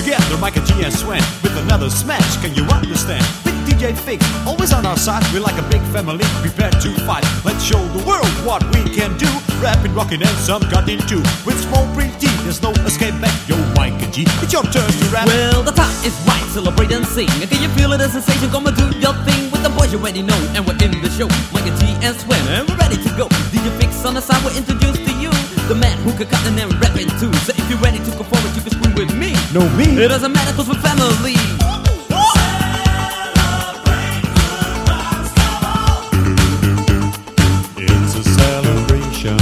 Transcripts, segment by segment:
Together, Miker G and Sven with another smash. Can you understand? With DJ Fix, always on our side. We're like a big family, prepared to fight. Let's show the world what we can do. Rapping, rocking, and some cutting too. With small print T, there's no escape back. Yo, Miker G, it's your turn to rap. Well, the time is right, celebrate and sing. Can you feel it, a sensation? Come and do your thing with the boys you already know. And we're in the show, Miker G and Sven, and we're ready to go. DJ Fix on the side, we're introduced to you. The man who can cut and then rap it too. So if you're ready No, me. It doesn't matter cause we're family. It's a celebration.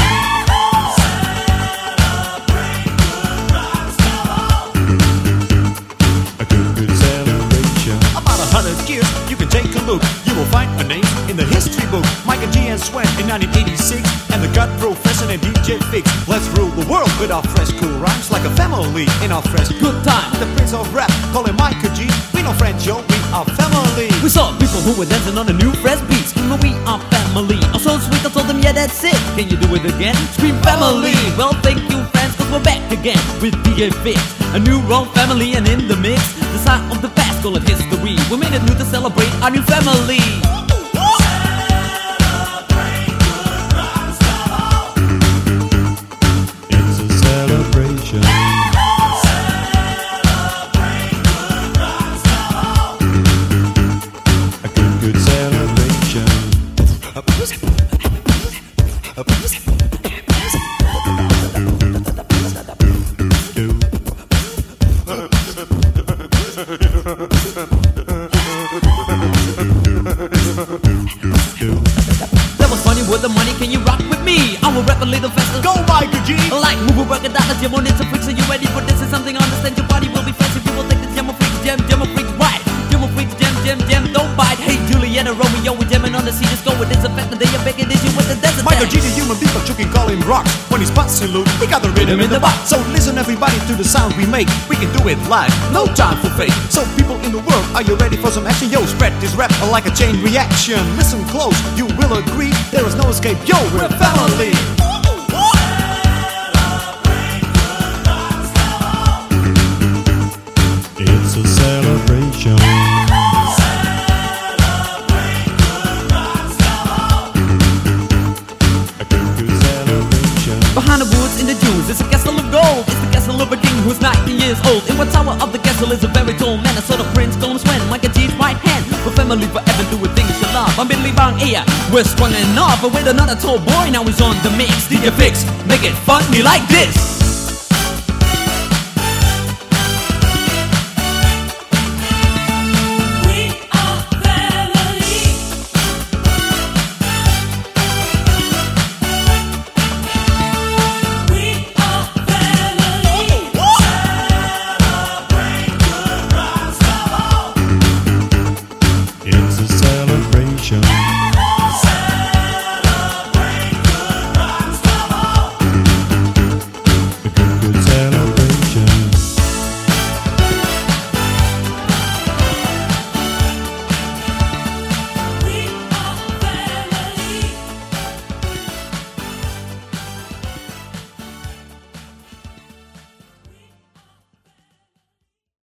A good, good celebration. About a hundred years, you can take a look. You will find a name in the history book. Miker G and Sven in 1986, and the gut professor named DJ Fix. Let's rule the world with our fresh, cool rhymes like a family in our fresh Good time. The prince of rap, call him Miker G. We no French, yo, we are family. We saw people who were dancing on the new fresh beats. Screaming, we are family. I'm so sweet, I told them, yeah, that's it. Can you do it again? Scream family. Well, thank you, friends, cause we're back again with DJ Fix. A new wrong family, and in the mix, the sign of the past, call it history. We made it new to celebrate our new family. That was funny with the money, can you rock with me? I will rap a little faster. Go, Miker G! Like move a it out, jam on it to fix. Are you ready for this? Is something they are making this you with the desert. Miker G, the human people, you can call him rock. When he's busting loot, he got the rhythm in the box. So listen, everybody, to the sound we make. We can do it live, no time for fake. So people in the world, are you ready for some action? Yo, spread this rap like a chain reaction. Listen close, you will agree. There is no escape. Yo, we're family. Old. In one tower of the castle is a very tall man. I saw the prince him Sven, Miker G's right hand. For family forever doing things you love. I'm Billy Bang here. We're strong enough, but with another tall boy, now he's on the mix. DJ Fix, make it funny like this.